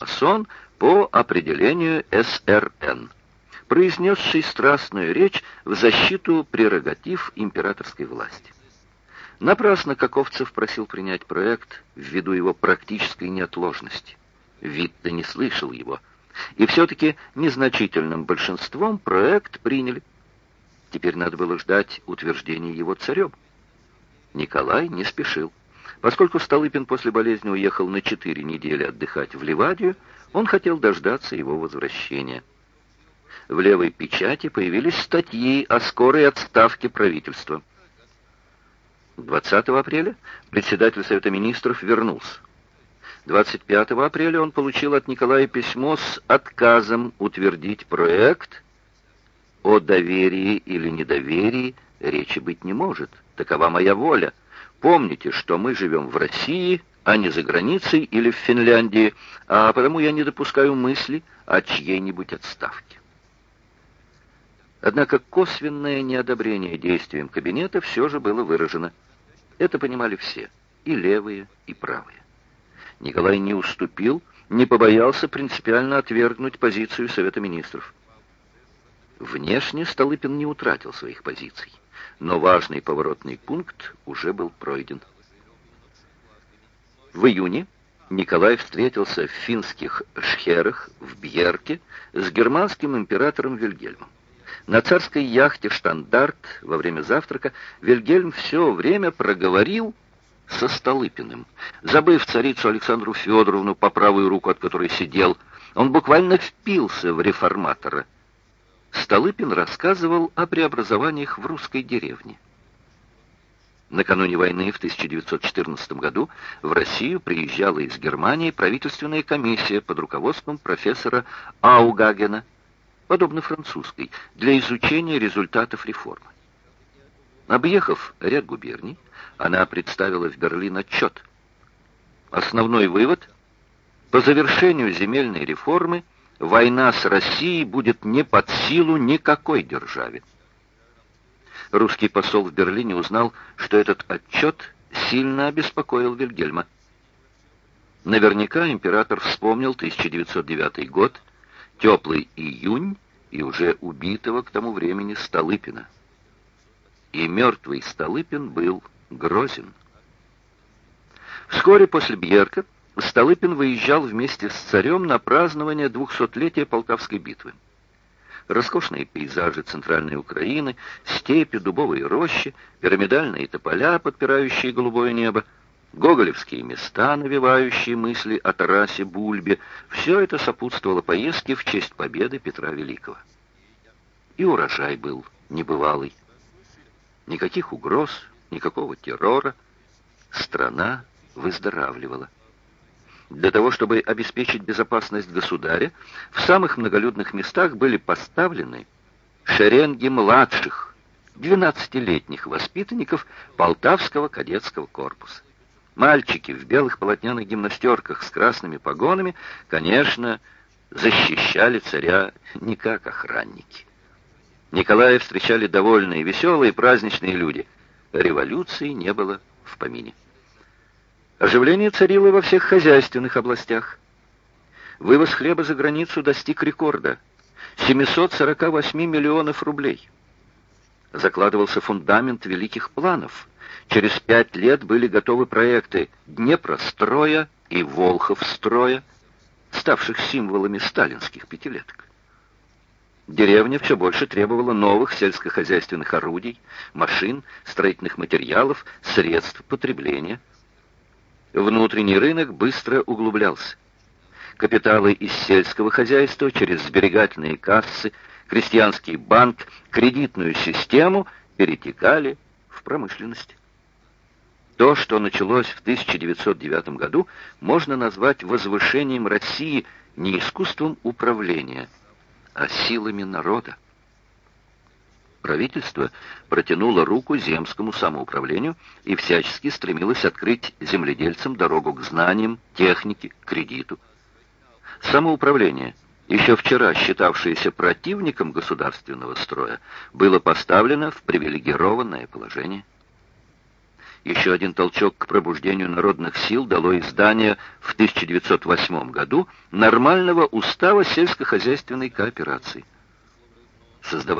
масон по определению СРН, произнесший страстную речь в защиту прерогатив императорской власти. Напрасно Каковцев просил принять проект ввиду его практической неотложности. Витте не слышал его. И все-таки незначительным большинством проект приняли. Теперь надо было ждать утверждения его царем. Николай не спешил. Поскольку Столыпин после болезни уехал на четыре недели отдыхать в Ливадию, он хотел дождаться его возвращения. В левой печати появились статьи о скорой отставке правительства. 20 апреля председатель Совета Министров вернулся. 25 апреля он получил от Николая письмо с отказом утвердить проект о доверии или недоверии речи быть не может. Такова моя воля. Помните, что мы живем в России, а не за границей или в Финляндии, а потому я не допускаю мысли о чьей-нибудь отставке. Однако косвенное неодобрение действиям кабинета все же было выражено. Это понимали все, и левые, и правые. Николай не уступил, не побоялся принципиально отвергнуть позицию Совета Министров. Внешне Столыпин не утратил своих позиций но важный поворотный пункт уже был пройден. В июне Николай встретился в финских Шхерах, в Бьерке, с германским императором Вильгельмом. На царской яхте «Штандарт» во время завтрака Вильгельм все время проговорил со Столыпиным. Забыв царицу Александру Федоровну, по правую руку от которой сидел, он буквально впился в реформатора – Столыпин рассказывал о преобразованиях в русской деревне. Накануне войны в 1914 году в Россию приезжала из Германии правительственная комиссия под руководством профессора Аугагена, подобно французской, для изучения результатов реформы. Объехав ряд губерний, она представила в Берлин отчет. Основной вывод – по завершению земельной реформы – война с Россией будет не под силу никакой державе. Русский посол в Берлине узнал, что этот отчет сильно обеспокоил Вильгельма. Наверняка император вспомнил 1909 год, теплый июнь и уже убитого к тому времени Столыпина. И мертвый Столыпин был грозен. Вскоре после Бьерка Столыпин выезжал вместе с царем на празднование двухсотлетия Полтавской битвы. Роскошные пейзажи центральной Украины, степи, дубовые рощи, пирамидальные тополя, подпирающие голубое небо, гоголевские места, навевающие мысли о Тарасе Бульбе, все это сопутствовало поездке в честь победы Петра Великого. И урожай был небывалый. Никаких угроз, никакого террора. Страна выздоравливала. Для того, чтобы обеспечить безопасность государя, в самых многолюдных местах были поставлены шеренги младших, 12-летних воспитанников Полтавского кадетского корпуса. Мальчики в белых полотняных гимнастерках с красными погонами, конечно, защищали царя не как охранники. Николая встречали довольные, веселые, праздничные люди. Революции не было в помине. Оживление царило во всех хозяйственных областях. Вывоз хлеба за границу достиг рекорда — 748 миллионов рублей. Закладывался фундамент великих планов. Через пять лет были готовы проекты Днепростроя и Волховстроя, ставших символами сталинских пятилеток. Деревня все больше требовала новых сельскохозяйственных орудий, машин, строительных материалов, средств потребления — Внутренний рынок быстро углублялся. Капиталы из сельского хозяйства через сберегательные кассы, крестьянский банк, кредитную систему перетекали в промышленность. То, что началось в 1909 году, можно назвать возвышением России не искусством управления, а силами народа правительство протянуло руку земскому самоуправлению и всячески стремилось открыть земледельцам дорогу к знаниям, технике, кредиту. Самоуправление, еще вчера считавшееся противником государственного строя, было поставлено в привилегированное положение. Еще один толчок к пробуждению народных сил дало издание в 1908 году нормального устава сельскохозяйственной кооперации. Создавая